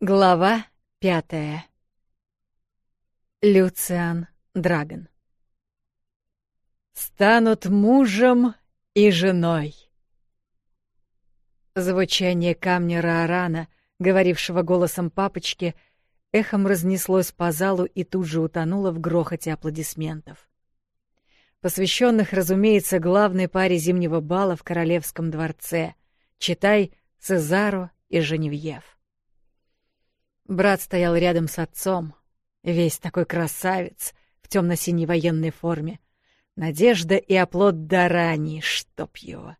Глава пятая. Люциан Драгон. «Станут мужем и женой». Звучание камня Раорана, говорившего голосом папочки, эхом разнеслось по залу и тут же утонуло в грохоте аплодисментов. Посвященных, разумеется, главной паре зимнего бала в королевском дворце, читай Цезару и Женевьев. Брат стоял рядом с отцом, весь такой красавец, в темно-синей военной форме. Надежда и оплот Дарани, чтоб его.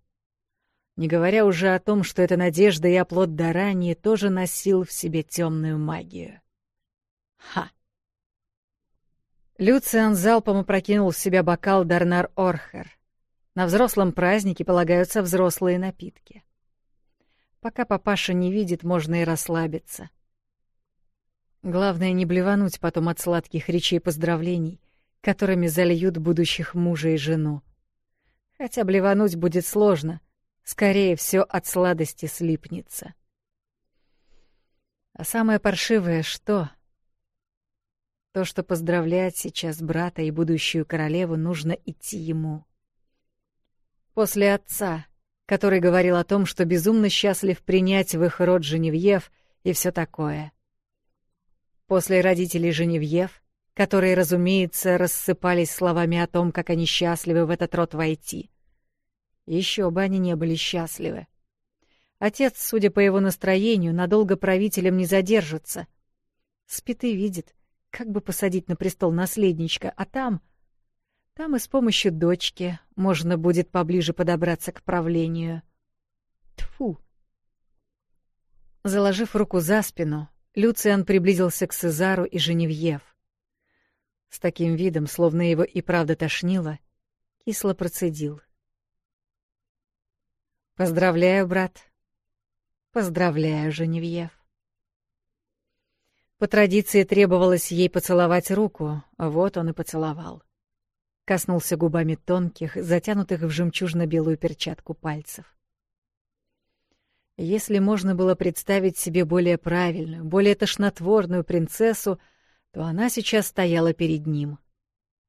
Не говоря уже о том, что эта надежда и оплот Дарани тоже носил в себе темную магию. Ха! Люциан залпом опрокинул в себя бокал Дарнар Орхер. На взрослом празднике полагаются взрослые напитки. Пока папаша не видит, можно и расслабиться. Главное не блевануть потом от сладких речей поздравлений, которыми зальют будущих мужа и жену. Хотя блевануть будет сложно, скорее все от сладости слипнется. А самое паршивое что? То, что поздравлять сейчас брата и будущую королеву нужно идти ему. После отца, который говорил о том, что безумно счастлив принять в их род Женевьев и все такое — После родителей Женевьев, которые, разумеется, рассыпались словами о том, как они счастливы в этот род войти. Еще бы они не были счастливы. Отец, судя по его настроению, надолго правителем не задержится. Спит и видит, как бы посадить на престол наследничка, а там... Там и с помощью дочки можно будет поближе подобраться к правлению. Тфу. Заложив руку за спину, Люциан приблизился к Сезару и Женевьев. С таким видом, словно его и правда тошнило, кисло процедил. «Поздравляю, брат. Поздравляю, Женевьев». По традиции требовалось ей поцеловать руку, а вот он и поцеловал. Коснулся губами тонких, затянутых в жемчужно-белую перчатку пальцев. Если можно было представить себе более правильную, более тошнотворную принцессу, то она сейчас стояла перед ним.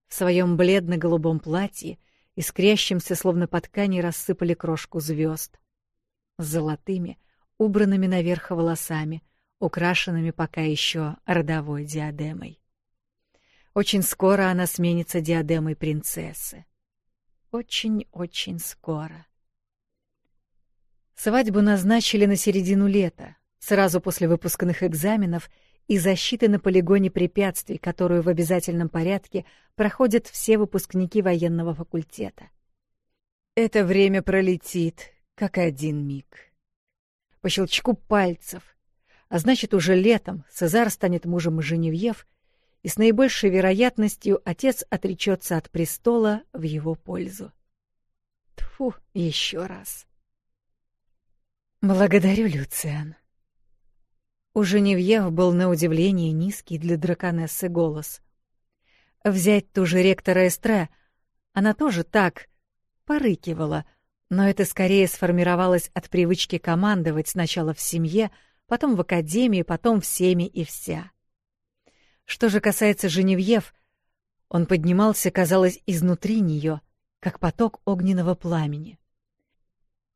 В своем бледно-голубом платье, искрящимся, словно по ткани, рассыпали крошку звезд. С золотыми, убранными наверх волосами, украшенными пока еще родовой диадемой. Очень скоро она сменится диадемой принцессы. Очень-очень скоро. Свадьбу назначили на середину лета, сразу после выпускных экзаменов и защиты на полигоне препятствий, которую в обязательном порядке проходят все выпускники военного факультета. Это время пролетит, как один миг. По щелчку пальцев. А значит, уже летом Сезар станет мужем Женевьев, и с наибольшей вероятностью отец отречется от престола в его пользу. Тфу, еще раз. «Благодарю, Люциан». У Женевьев был на удивление низкий для драконессы голос. Взять ту же ректора Эстре, она тоже так порыкивала, но это скорее сформировалось от привычки командовать сначала в семье, потом в академии, потом всеми и вся. Что же касается Женевьев, он поднимался, казалось, изнутри нее, как поток огненного пламени.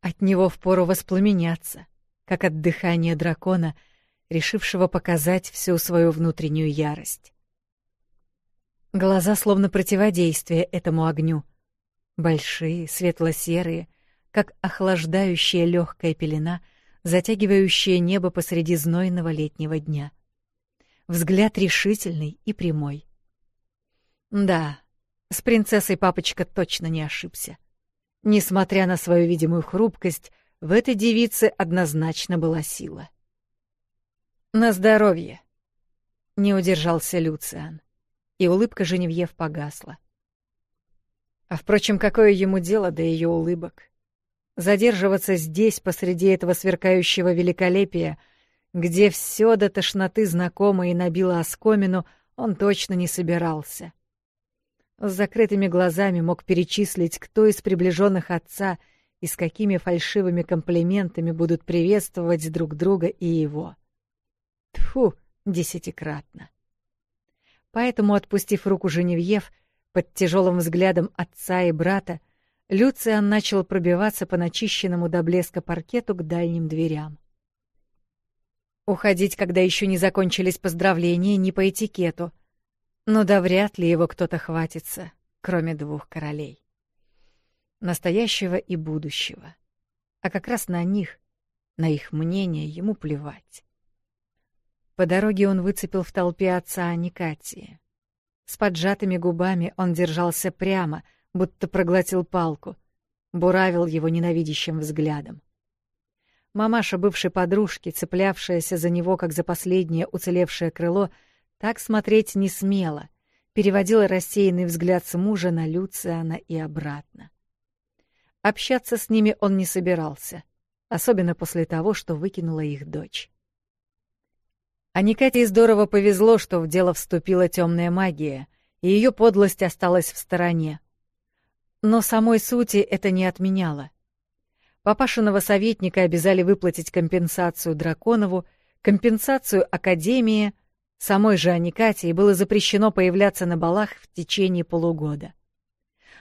От него впору воспламеняться, как от дыхания дракона, решившего показать всю свою внутреннюю ярость. Глаза словно противодействие этому огню. Большие, светло-серые, как охлаждающая легкая пелена, затягивающая небо посреди знойного летнего дня. Взгляд решительный и прямой. Да, с принцессой папочка точно не ошибся. Несмотря на свою видимую хрупкость, в этой девице однозначно была сила. «На здоровье!» — не удержался Люциан, и улыбка Женевьев погасла. А, впрочем, какое ему дело до ее улыбок? Задерживаться здесь, посреди этого сверкающего великолепия, где все до тошноты знакомо и набило оскомину, он точно не собирался с закрытыми глазами мог перечислить, кто из приближенных отца и с какими фальшивыми комплиментами будут приветствовать друг друга и его. Тфу, десятикратно. Поэтому, отпустив руку Женевьев, под тяжелым взглядом отца и брата, Люциан начал пробиваться по начищенному до блеска паркету к дальним дверям. Уходить, когда еще не закончились поздравления, не по этикету — но да вряд ли его кто-то хватится, кроме двух королей. Настоящего и будущего. А как раз на них, на их мнение ему плевать. По дороге он выцепил в толпе отца Аникатии. С поджатыми губами он держался прямо, будто проглотил палку, буравил его ненавидящим взглядом. Мамаша бывшей подружки, цеплявшаяся за него, как за последнее уцелевшее крыло, — так смотреть не смела. Переводила рассеянный взгляд с мужа на Люциана и обратно. Общаться с ними он не собирался, особенно после того, что выкинула их дочь. А Никате здорово повезло, что в дело вступила темная магия, и ее подлость осталась в стороне. Но самой сути это не отменяло. Папашиного советника обязали выплатить компенсацию Драконову, компенсацию Академии, Самой же Анне Катии было запрещено появляться на балах в течение полугода.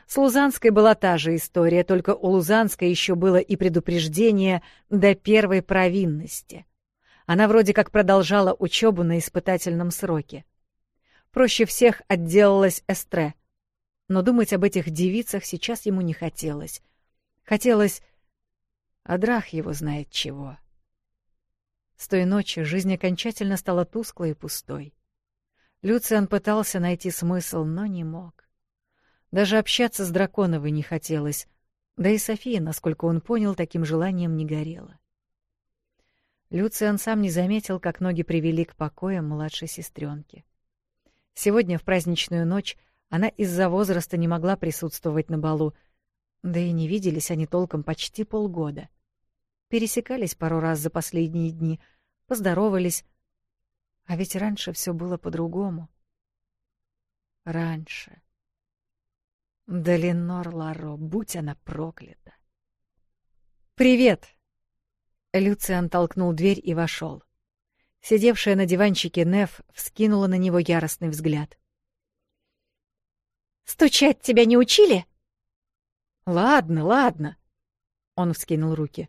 С Лузанской была та же история, только у Лузанской еще было и предупреждение до первой провинности. Она вроде как продолжала учебу на испытательном сроке. Проще всех отделалась Эстре. Но думать об этих девицах сейчас ему не хотелось. Хотелось... А Адрах его знает чего. — с той ночи жизнь окончательно стала тусклой и пустой. Люциан пытался найти смысл, но не мог. Даже общаться с Драконовой не хотелось, да и София, насколько он понял, таким желанием не горела. Люциан сам не заметил, как ноги привели к покоям младшей сестренки. Сегодня, в праздничную ночь, она из-за возраста не могла присутствовать на балу, да и не виделись они толком почти полгода — пересекались пару раз за последние дни, поздоровались. А ведь раньше все было по-другому. Раньше. Долинор Ленор Ларо, будь она проклята. «Привет!» Люциан толкнул дверь и вошел. Сидевшая на диванчике Неф вскинула на него яростный взгляд. «Стучать тебя не учили?» «Ладно, ладно!» Он вскинул руки.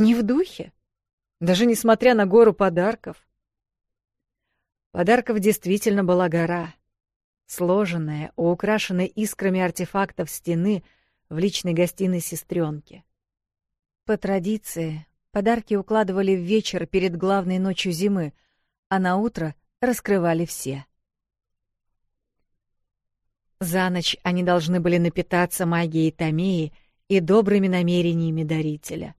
Не в духе? Даже несмотря на гору подарков? Подарков действительно была гора. Сложенная, у украшенная искрами артефактов стены в личной гостиной сестренки. По традиции, подарки укладывали в вечер перед главной ночью зимы, а на утро раскрывали все. За ночь они должны были напитаться магией Томеи и добрыми намерениями дарителя.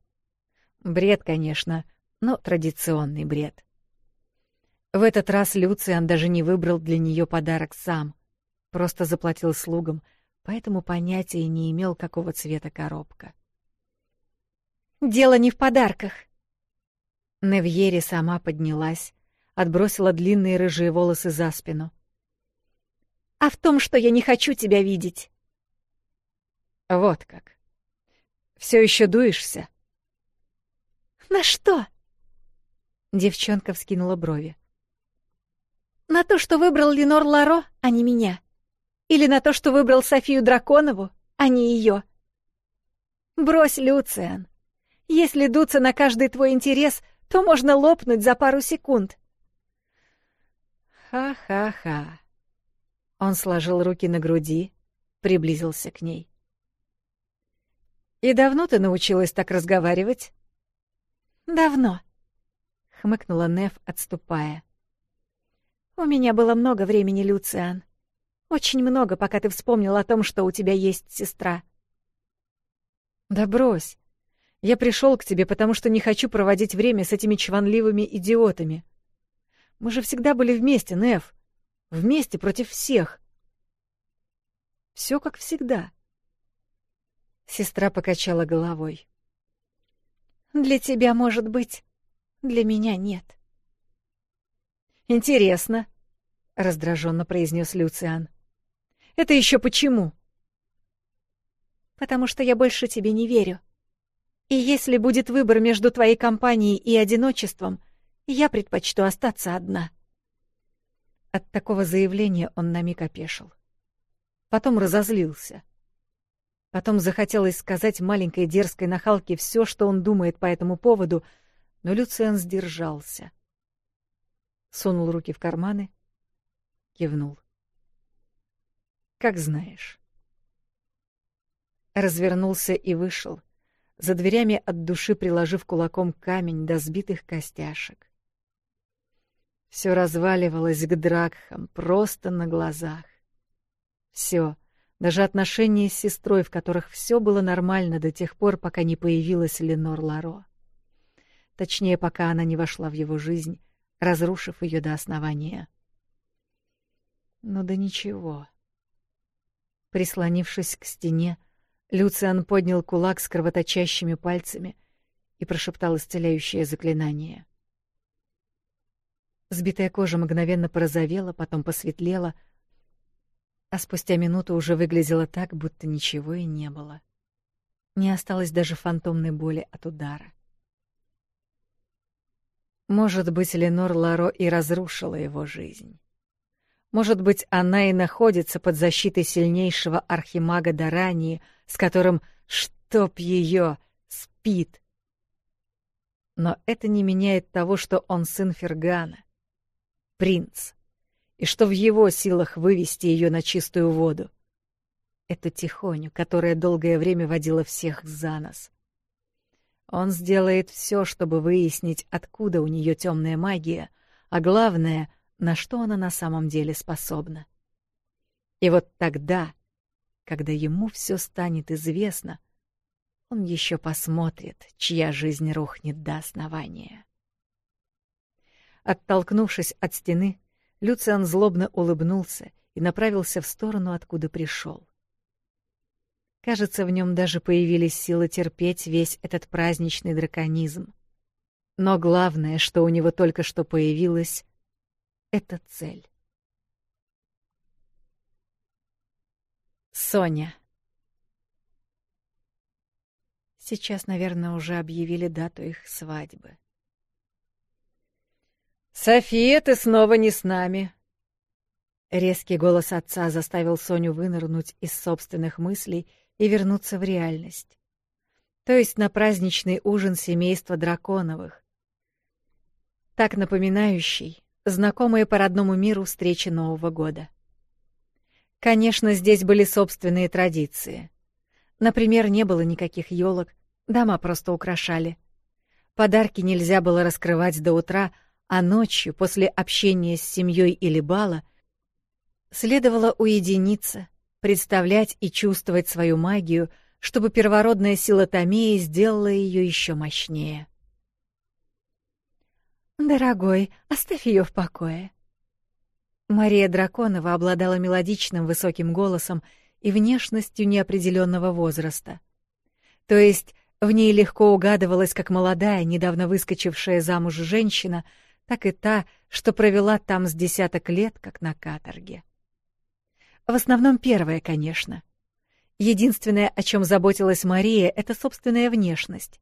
Бред, конечно, но традиционный бред. В этот раз Люциан даже не выбрал для нее подарок сам, просто заплатил слугам, поэтому понятия не имел, какого цвета коробка. «Дело не в подарках!» Невьере сама поднялась, отбросила длинные рыжие волосы за спину. «А в том, что я не хочу тебя видеть!» «Вот как! Все еще дуешься?» «На что?» Девчонка вскинула брови. «На то, что выбрал Ленор Ларо, а не меня. Или на то, что выбрал Софию Драконову, а не ее. Брось, Люциан. Если дуться на каждый твой интерес, то можно лопнуть за пару секунд». «Ха-ха-ха». Он сложил руки на груди, приблизился к ней. «И давно ты научилась так разговаривать?» «Давно», — хмыкнула Неф, отступая. «У меня было много времени, Люциан. Очень много, пока ты вспомнил о том, что у тебя есть сестра». «Да брось. Я пришел к тебе, потому что не хочу проводить время с этими чванливыми идиотами. Мы же всегда были вместе, Неф. Вместе против всех. Все как всегда». Сестра покачала головой. Для тебя, может быть, для меня нет. Интересно, раздраженно произнес Люциан. Это еще почему? Потому что я больше тебе не верю. И если будет выбор между твоей компанией и одиночеством, я предпочту остаться одна. От такого заявления он на миг опешил. Потом разозлился. Потом захотелось сказать маленькой дерзкой нахалке все, что он думает по этому поводу, но Люциан сдержался. Сунул руки в карманы, кивнул. «Как знаешь». Развернулся и вышел, за дверями от души приложив кулаком камень до сбитых костяшек. Все разваливалось к дракхам просто на глазах. Все даже отношения с сестрой, в которых все было нормально до тех пор, пока не появилась Ленор Ларо. Точнее, пока она не вошла в его жизнь, разрушив ее до основания. Но да ничего. Прислонившись к стене, Люциан поднял кулак с кровоточащими пальцами и прошептал исцеляющее заклинание. Сбитая кожа мгновенно порозовела, потом посветлела — а спустя минуту уже выглядела так, будто ничего и не было. Не осталось даже фантомной боли от удара. Может быть, Ленор Ларо и разрушила его жизнь. Может быть, она и находится под защитой сильнейшего архимага Дарании, с которым, чтоб ее, спит. Но это не меняет того, что он сын Фергана, принц и что в его силах вывести ее на чистую воду. Эту тихоню, которая долгое время водила всех за нос. Он сделает все, чтобы выяснить, откуда у нее темная магия, а главное, на что она на самом деле способна. И вот тогда, когда ему все станет известно, он еще посмотрит, чья жизнь рухнет до основания. Оттолкнувшись от стены, Люциан злобно улыбнулся и направился в сторону, откуда пришел. Кажется, в нем даже появились силы терпеть весь этот праздничный драконизм. Но главное, что у него только что появилось, — это цель. Соня. Сейчас, наверное, уже объявили дату их свадьбы. «София, ты снова не с нами!» Резкий голос отца заставил Соню вынырнуть из собственных мыслей и вернуться в реальность. То есть на праздничный ужин семейства Драконовых. Так напоминающий, знакомые по родному миру встречи Нового года. Конечно, здесь были собственные традиции. Например, не было никаких елок, дома просто украшали. Подарки нельзя было раскрывать до утра — а ночью, после общения с семьей или бала, следовало уединиться, представлять и чувствовать свою магию, чтобы первородная сила Томеи сделала ее еще мощнее. «Дорогой, оставь ее в покое». Мария Драконова обладала мелодичным высоким голосом и внешностью неопределенного возраста. То есть в ней легко угадывалась, как молодая, недавно выскочившая замуж женщина — так и та, что провела там с десяток лет, как на каторге. В основном первое, конечно. Единственное, о чем заботилась Мария, — это собственная внешность.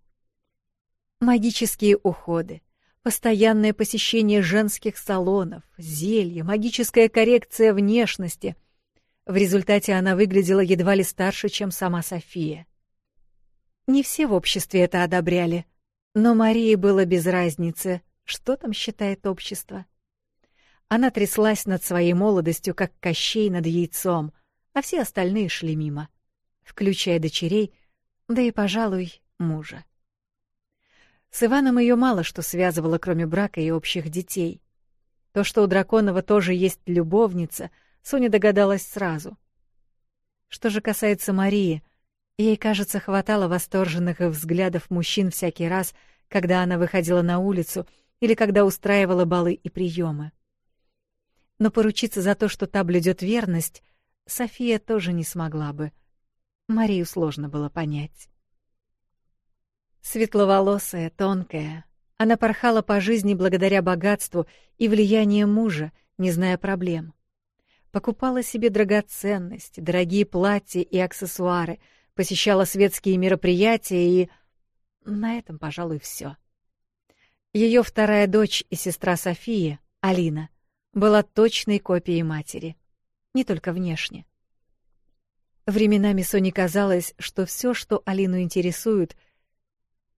Магические уходы, постоянное посещение женских салонов, зелья, магическая коррекция внешности. В результате она выглядела едва ли старше, чем сама София. Не все в обществе это одобряли, но Марии было без разницы. Что там считает общество? Она тряслась над своей молодостью, как Кощей над яйцом, а все остальные шли мимо, включая дочерей, да и, пожалуй, мужа. С Иваном ее мало что связывало, кроме брака и общих детей. То, что у Драконова тоже есть любовница, Соня догадалась сразу. Что же касается Марии, ей, кажется, хватало восторженных взглядов мужчин всякий раз, когда она выходила на улицу — или когда устраивала балы и приемы. Но поручиться за то, что та блюдет верность, София тоже не смогла бы. Марию сложно было понять. Светловолосая, тонкая, она порхала по жизни благодаря богатству и влиянию мужа, не зная проблем. Покупала себе драгоценности, дорогие платья и аксессуары, посещала светские мероприятия и... На этом, пожалуй, все. — ее вторая дочь и сестра София, Алина, была точной копией матери, не только внешне. Временами Соне казалось, что все, что Алину интересует,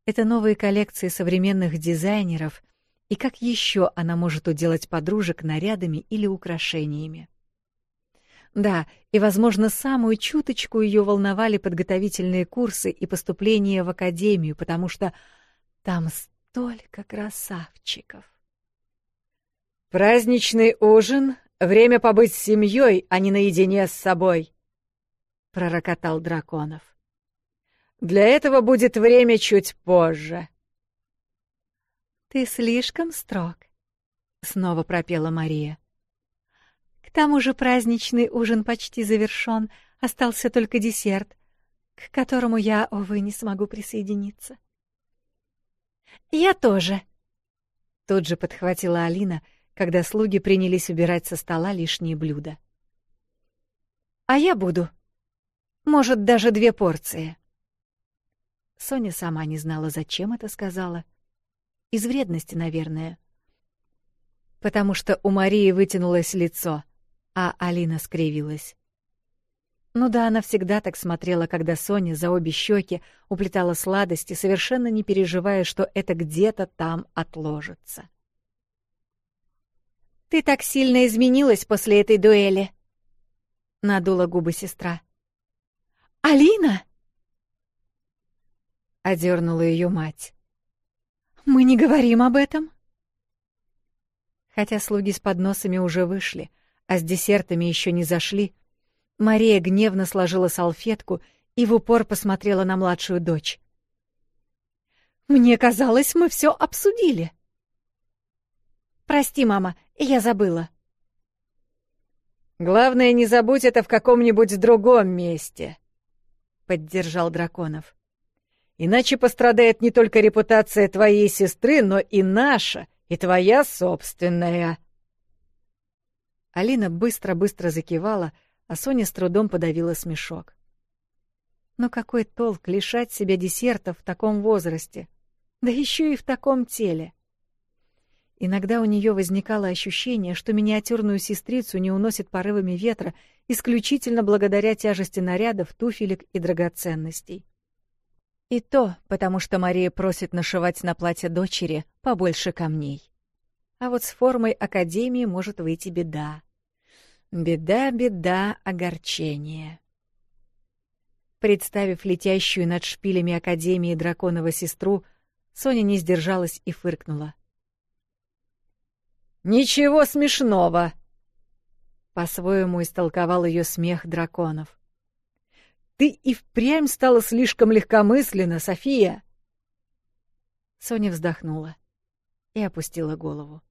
это новые коллекции современных дизайнеров и как еще она может уделать подружек нарядами или украшениями. Да, и, возможно, самую чуточку ее волновали подготовительные курсы и поступление в академию, потому что там столько красавчиков. «Праздничный ужин — время побыть с семьей, а не наедине с собой», — пророкотал Драконов. «Для этого будет время чуть позже». «Ты слишком строг», — снова пропела Мария. «К тому же праздничный ужин почти завершен, остался только десерт, к которому я, увы, не смогу присоединиться». «Я тоже!» Тут же подхватила Алина, когда слуги принялись убирать со стола лишние блюда. «А я буду. Может, даже две порции». Соня сама не знала, зачем это сказала. Из вредности, наверное. Потому что у Марии вытянулось лицо, а Алина скривилась. Ну да, она всегда так смотрела, когда Соня за обе щеки уплетала сладости, совершенно не переживая, что это где-то там отложится. «Ты так сильно изменилась после этой дуэли!» — надула губы сестра. «Алина!» — одернула ее мать. «Мы не говорим об этом!» Хотя слуги с подносами уже вышли, а с десертами еще не зашли, — Мария гневно сложила салфетку и в упор посмотрела на младшую дочь. «Мне казалось, мы все обсудили». «Прости, мама, я забыла». «Главное, не забудь это в каком-нибудь другом месте», — поддержал Драконов. «Иначе пострадает не только репутация твоей сестры, но и наша, и твоя собственная». Алина быстро-быстро закивала, — а Соня с трудом подавила смешок. Но какой толк лишать себя десерта в таком возрасте? Да еще и в таком теле. Иногда у нее возникало ощущение, что миниатюрную сестрицу не уносит порывами ветра исключительно благодаря тяжести нарядов, туфелек и драгоценностей. И то, потому что Мария просит нашивать на платье дочери побольше камней. А вот с формой Академии может выйти беда. Беда, беда, огорчение. Представив летящую над шпилями Академии Драконова сестру, Соня не сдержалась и фыркнула. «Ничего смешного!» По-своему истолковал ее смех драконов. «Ты и впрямь стала слишком легкомысленно, София!» Соня вздохнула и опустила голову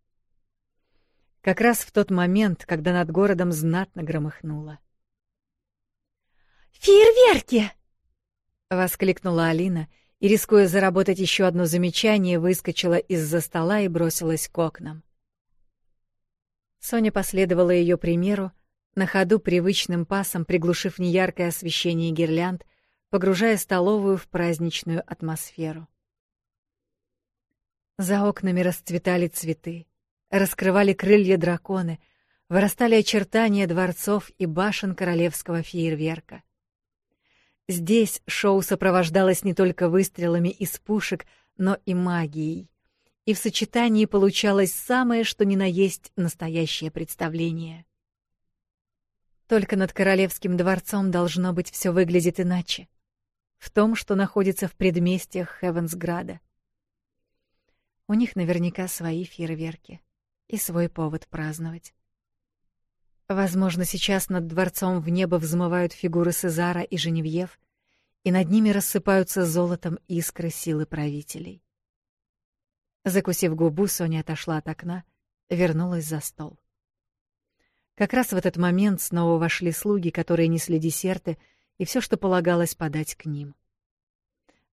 как раз в тот момент, когда над городом знатно громыхнуло. «Фейерверки!» — воскликнула Алина и, рискуя заработать еще одно замечание, выскочила из-за стола и бросилась к окнам. Соня последовала ее примеру, на ходу привычным пасом приглушив неяркое освещение гирлянд, погружая столовую в праздничную атмосферу. За окнами расцветали цветы раскрывали крылья драконы, вырастали очертания дворцов и башен королевского фейерверка. Здесь шоу сопровождалось не только выстрелами из пушек, но и магией. И в сочетании получалось самое, что ни на есть настоящее представление. Только над королевским дворцом должно быть все выглядит иначе. В том, что находится в предместьях Хевенсграда. У них наверняка свои фейерверки и свой повод праздновать. Возможно, сейчас над дворцом в небо взмывают фигуры Сезара и Женевьев, и над ними рассыпаются золотом искры силы правителей. Закусив губу, Соня отошла от окна, вернулась за стол. Как раз в этот момент снова вошли слуги, которые несли десерты и все, что полагалось подать к ним.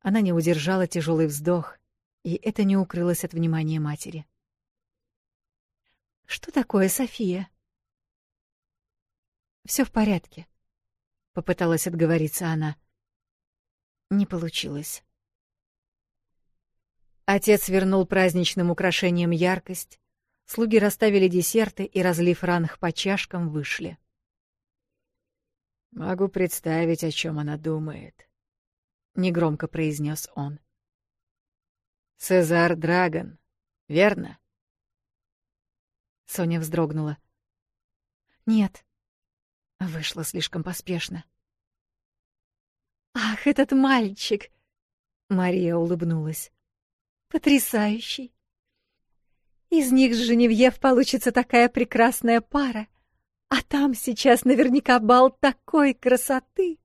Она не удержала тяжелый вздох, и это не укрылось от внимания матери. Что такое, София? Все в порядке, попыталась отговориться она. Не получилось. Отец вернул праздничным украшениям яркость, слуги расставили десерты и, разлив ранг по чашкам, вышли. «Могу представить, о чем она думает», — негромко произнес он. «Цезар Драгон, верно?» Соня вздрогнула. «Нет». Вышло слишком поспешно. «Ах, этот мальчик!» Мария улыбнулась. «Потрясающий! Из них с Женевьев получится такая прекрасная пара, а там сейчас наверняка бал такой красоты!»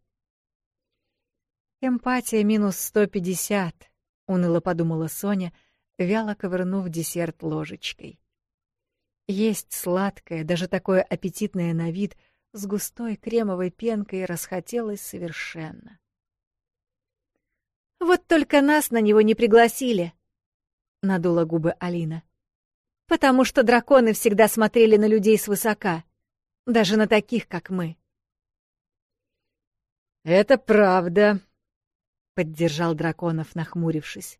«Эмпатия минус сто пятьдесят», — уныло подумала Соня, вяло ковырнув десерт ложечкой. Есть сладкое, даже такое аппетитное на вид, с густой кремовой пенкой расхотелось совершенно. «Вот только нас на него не пригласили!» — надула губы Алина. «Потому что драконы всегда смотрели на людей свысока, даже на таких, как мы». «Это правда», — поддержал Драконов, нахмурившись.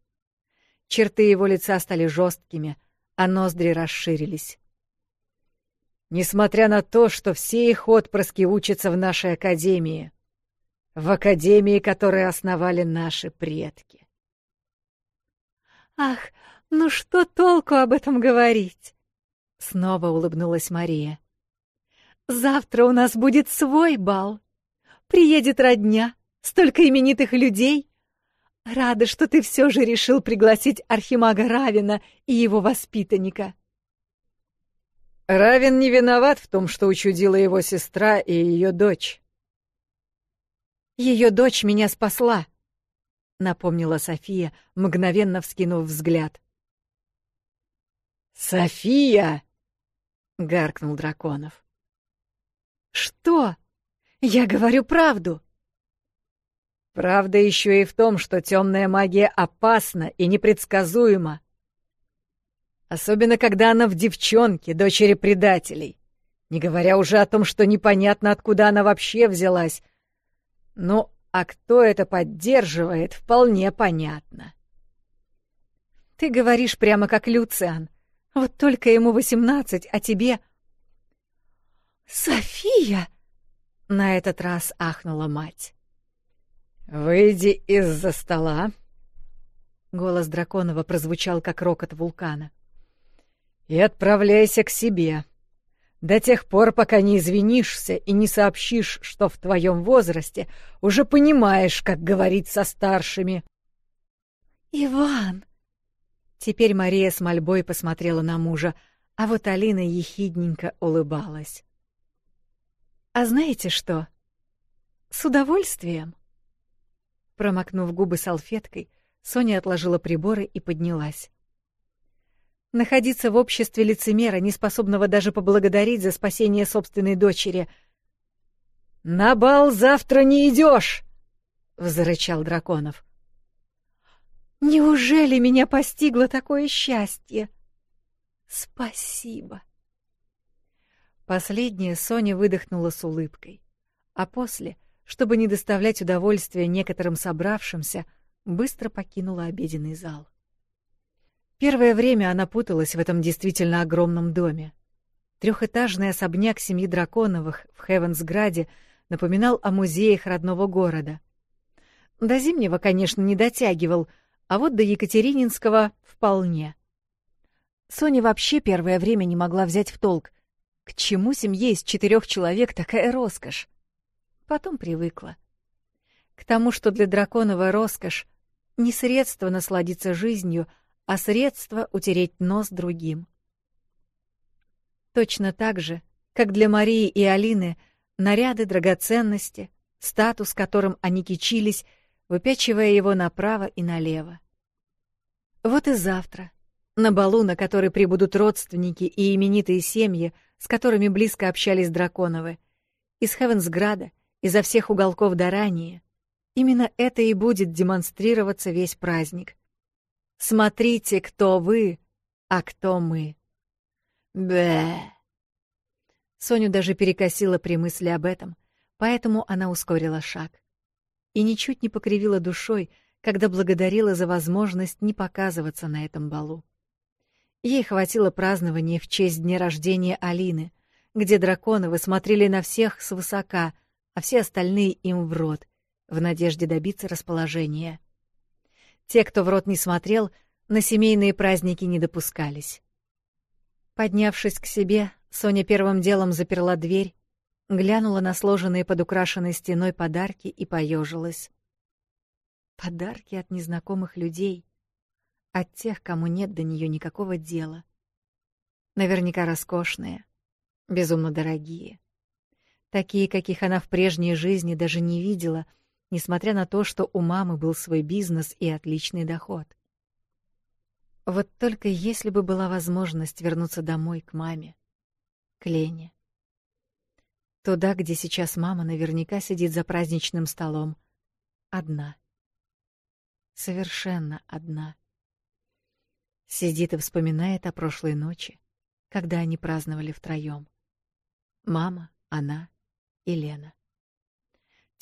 Черты его лица стали жесткими, а ноздри расширились несмотря на то, что все их отпрыски учатся в нашей академии, в академии, которую основали наши предки. «Ах, ну что толку об этом говорить?» — снова улыбнулась Мария. «Завтра у нас будет свой бал. Приедет родня, столько именитых людей. Рада, что ты все же решил пригласить Архимага Равина и его воспитанника». Равен не виноват в том, что учудила его сестра и ее дочь. «Ее дочь меня спасла», — напомнила София, мгновенно вскинув взгляд. «София!» — гаркнул Драконов. «Что? Я говорю правду!» «Правда еще и в том, что темная магия опасна и непредсказуема. Особенно, когда она в девчонке, дочери предателей. Не говоря уже о том, что непонятно, откуда она вообще взялась. Ну, а кто это поддерживает, вполне понятно. Ты говоришь прямо как Люциан. Вот только ему восемнадцать, а тебе... «София!» — на этот раз ахнула мать. «Выйди из-за стола!» Голос Драконова прозвучал, как рокот вулкана и отправляйся к себе. До тех пор, пока не извинишься и не сообщишь, что в твоем возрасте уже понимаешь, как говорить со старшими». «Иван!» Теперь Мария с мольбой посмотрела на мужа, а вот Алина ехидненько улыбалась. «А знаете что? С удовольствием!» Промокнув губы салфеткой, Соня отложила приборы и поднялась находиться в обществе лицемера, не способного даже поблагодарить за спасение собственной дочери. «На бал завтра не идешь!» — взрычал Драконов. «Неужели меня постигло такое счастье?» «Спасибо!» Последнее Соня выдохнула с улыбкой, а после, чтобы не доставлять удовольствия некоторым собравшимся, быстро покинула обеденный зал. Первое время она путалась в этом действительно огромном доме. Трехэтажный особняк семьи Драконовых в Хевенсграде напоминал о музеях родного города. До Зимнего, конечно, не дотягивал, а вот до Екатерининского — вполне. Соня вообще первое время не могла взять в толк, к чему семье из четырех человек такая роскошь. Потом привыкла. К тому, что для Драконова роскошь — не средство насладиться жизнью — а средство утереть нос другим. Точно так же, как для Марии и Алины наряды, драгоценности, статус, которым они кичились, выпячивая его направо и налево. Вот и завтра, на балу, на который прибудут родственники и именитые семьи, с которыми близко общались драконовы, из Хевенсграда, изо всех уголков Дарании, именно это и будет демонстрироваться весь праздник — Смотрите, кто вы, а кто мы. Бэ. Соню даже перекосила при мысли об этом, поэтому она ускорила шаг. И ничуть не покривила душой, когда благодарила за возможность не показываться на этом балу. Ей хватило празднования в честь дня рождения Алины, где драконы высмотрели на всех свысока, а все остальные им в рот, в надежде добиться расположения. Те, кто в рот не смотрел, на семейные праздники не допускались. Поднявшись к себе, Соня первым делом заперла дверь, глянула на сложенные под украшенной стеной подарки и поежилась. Подарки от незнакомых людей, от тех, кому нет до нее никакого дела. Наверняка роскошные, безумно дорогие. Такие, каких она в прежней жизни даже не видела — несмотря на то, что у мамы был свой бизнес и отличный доход. Вот только если бы была возможность вернуться домой к маме, к Лене. Туда, где сейчас мама наверняка сидит за праздничным столом. Одна. Совершенно одна. Сидит и вспоминает о прошлой ночи, когда они праздновали втроем. Мама, она и Лена.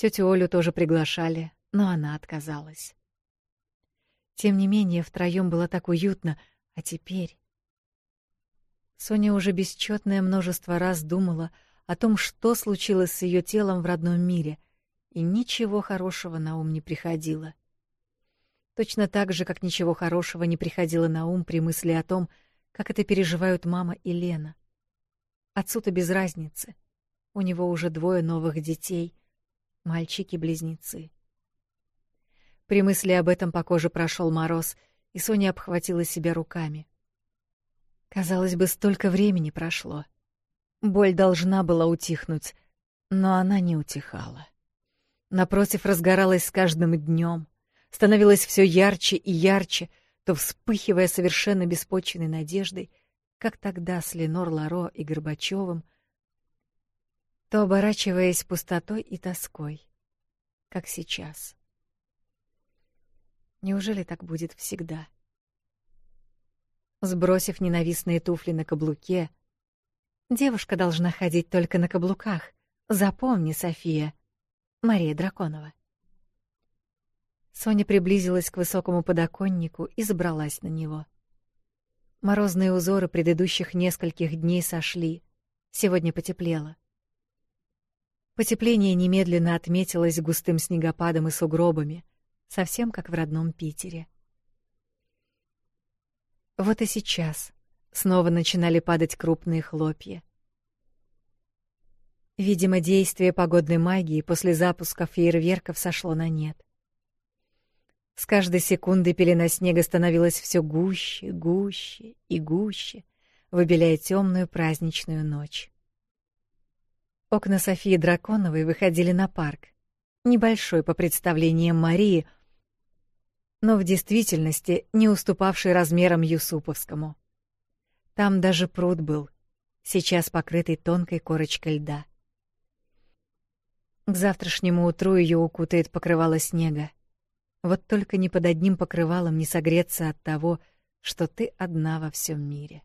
Тетю Олю тоже приглашали, но она отказалась. Тем не менее, втроем было так уютно, а теперь... Соня уже бесчетное множество раз думала о том, что случилось с ее телом в родном мире, и ничего хорошего на ум не приходило. Точно так же, как ничего хорошего не приходило на ум при мысли о том, как это переживают мама и Лена. Отцу-то без разницы. У него уже двое новых детей, мальчики-близнецы. При мысли об этом по коже прошел мороз, и Соня обхватила себя руками. Казалось бы, столько времени прошло. Боль должна была утихнуть, но она не утихала. Напротив, разгоралась с каждым днем, становилась все ярче и ярче, то вспыхивая совершенно беспочвенной надеждой, как тогда с Ленор Ларо и Горбачевым, то оборачиваясь пустотой и тоской, как сейчас. Неужели так будет всегда? Сбросив ненавистные туфли на каблуке, девушка должна ходить только на каблуках. Запомни, София. Мария Драконова. Соня приблизилась к высокому подоконнику и забралась на него. Морозные узоры предыдущих нескольких дней сошли. Сегодня потеплело. Потепление немедленно отметилось густым снегопадом и сугробами, совсем как в родном Питере. Вот и сейчас снова начинали падать крупные хлопья. Видимо, действие погодной магии после запуска фейерверков сошло на нет. С каждой секунды пелена снега становилась все гуще, гуще и гуще, выбеляя темную праздничную ночь. Окна Софии Драконовой выходили на парк, небольшой по представлениям Марии, но в действительности не уступавший размерам Юсуповскому. Там даже пруд был, сейчас покрытый тонкой корочкой льда. К завтрашнему утру ее укутает покрывало снега. Вот только не под одним покрывалом не согреться от того, что ты одна во всем мире.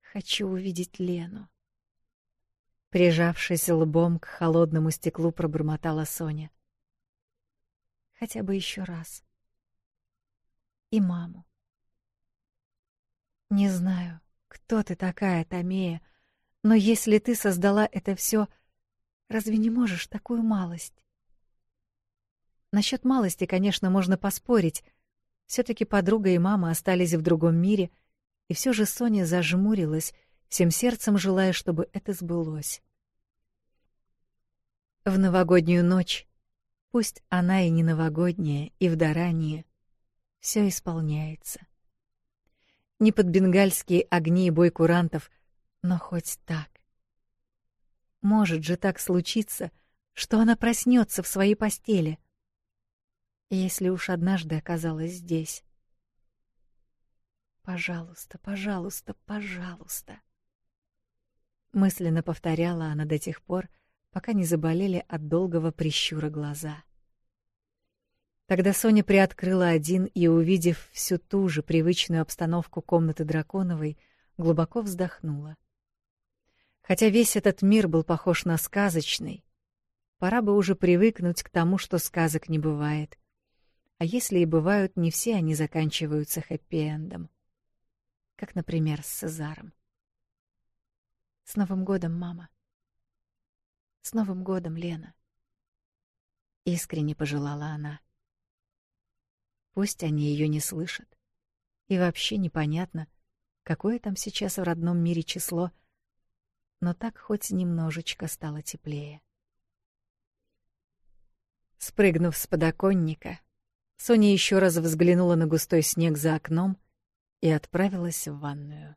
Хочу увидеть Лену прижавшись лбом к холодному стеклу, пробормотала Соня. Хотя бы еще раз. И маму. Не знаю, кто ты такая, Томея, но если ты создала это все, разве не можешь такую малость? Насчет малости, конечно, можно поспорить. все таки подруга и мама остались в другом мире, и все же Соня зажмурилась всем сердцем желая, чтобы это сбылось. В новогоднюю ночь, пусть она и не новогодняя, и в дарании, все исполняется. Не под бенгальские огни и бой курантов, но хоть так. Может же так случиться, что она проснется в своей постели, если уж однажды оказалась здесь. Пожалуйста, пожалуйста, пожалуйста мысленно повторяла она до тех пор, пока не заболели от долгого прищура глаза. Тогда Соня приоткрыла один и, увидев всю ту же привычную обстановку комнаты Драконовой, глубоко вздохнула. Хотя весь этот мир был похож на сказочный, пора бы уже привыкнуть к тому, что сказок не бывает. А если и бывают, не все они заканчиваются хэппи-эндом. Как, например, с Цезаром. С Новым годом, мама. С Новым годом, Лена. Искренне пожелала она. Пусть они ее не слышат. И вообще непонятно, какое там сейчас в родном мире число, но так хоть немножечко стало теплее. Спрыгнув с подоконника, Соня еще раз взглянула на густой снег за окном и отправилась в ванную.